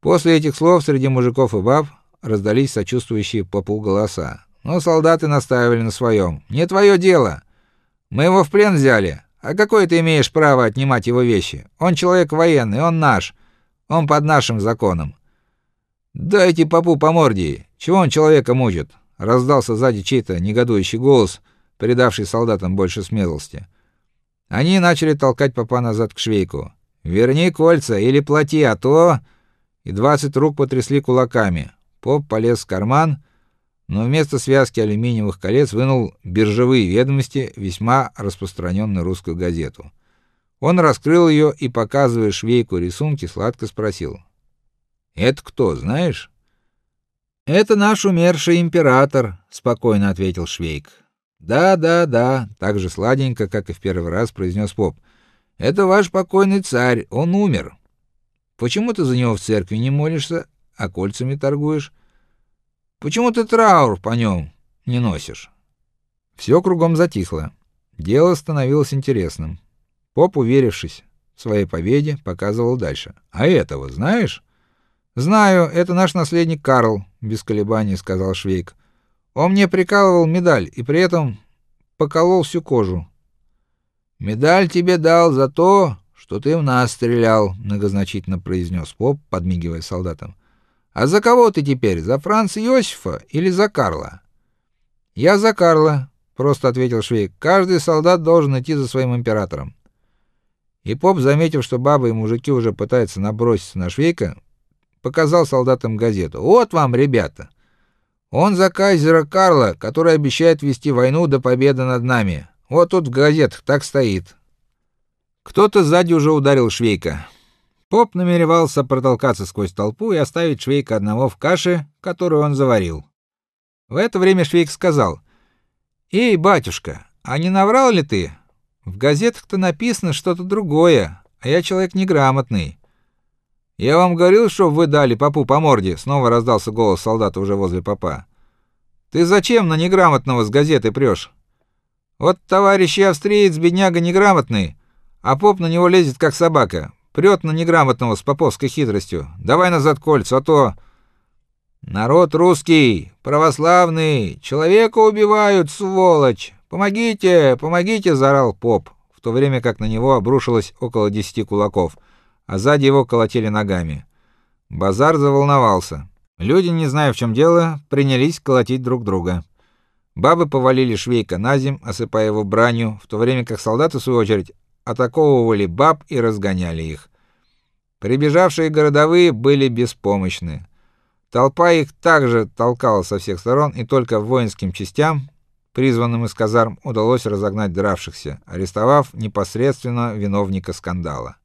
После этих слов среди мужиков и баб раздались сочувствующие попу голоса. Но солдаты настаивали на своем. Не твое дело. Мы его в плен взяли. А какое ты имеешь право отнимать его вещи? Он человек военный, он наш. Он под нашим законом. Дайте попу по морде. Чего он человека мучит? Раздался сзади чей-то негодующий голос, придавший солдатам больше смелости. Они начали толкать попа назад к швейку. Верни кольца или плати, а то и двадцать рук потрясли кулаками. Поп полез в карман, но вместо связки алюминиевых колец вынул биржевые ведомости, весьма распространенную русскую газету. Он раскрыл ее и, показывая швейку рисунки, сладко спросил: "Это кто, знаешь?" "Это наш умерший император", спокойно ответил швейк. "Да, да, да", так же сладенько, как и в первый раз произнес поп. "Это ваш покойный царь, он умер. Почему ты за него в церкви не молишься, а кольцами торгуешь?" Почему ты траур по нем не носишь? Все кругом затихло. Дело становилось интересным. Поп, уверившись в своей победе, показывал дальше. А этого знаешь? Знаю, это наш наследник Карл, без колебаний сказал Швейк. Он мне прикалывал медаль и при этом поколол всю кожу. Медаль тебе дал за то, что ты в нас стрелял, многозначительно произнес поп, подмигивая солдатам. А за кого ты теперь? За Франца Иосифа или за Карла? Я за Карла, просто ответил Швейк. Каждый солдат должен идти за своим императором. И поп, заметив, что бабы и мужики уже пытаются наброситься на Швейка, показал солдатам газету. Вот вам, ребята. Он за кайзера Карла, который обещает вести войну до победы над нами. Вот тут в газетах так стоит. Кто-то сзади уже ударил Швейка. Поп намеревался протолкаться сквозь толпу и оставить Швейка одного в каше, которую он заварил. В это время Швейк сказал: "Эй, батюшка, а не наврал ли ты? В газетах-то написано что-то другое, а я человек неграмотный. Я вам говорил, что вы дали попу по морде", снова раздался голос солдата уже возле попа. "Ты зачем на неграмотного с газеты прешь? Вот товарищ австриец бедняга неграмотный, а поп на него лезет как собака. Прет на неграмотного с поповской хитростью. Давай назад кольца, а то народ русский, православный, человека убивают, сволочь. Помогите, помогите, заорал поп, в то время как на него обрушилось около десяти кулаков, а сзади его колотили ногами. Базар заволновался. Люди, не зная, в чем дело, принялись колотить друг друга. Бабы повалили швейка на земь, осыпая его бранью, в то время как солдаты в свою очередь атаковывали баб и разгоняли их. Прибежавшие городовые были беспомощны. Толпа их также толкала со всех сторон, и только воинским частям, призванным из казарм, удалось разогнать дравшихся, арестовав непосредственно виновника скандала.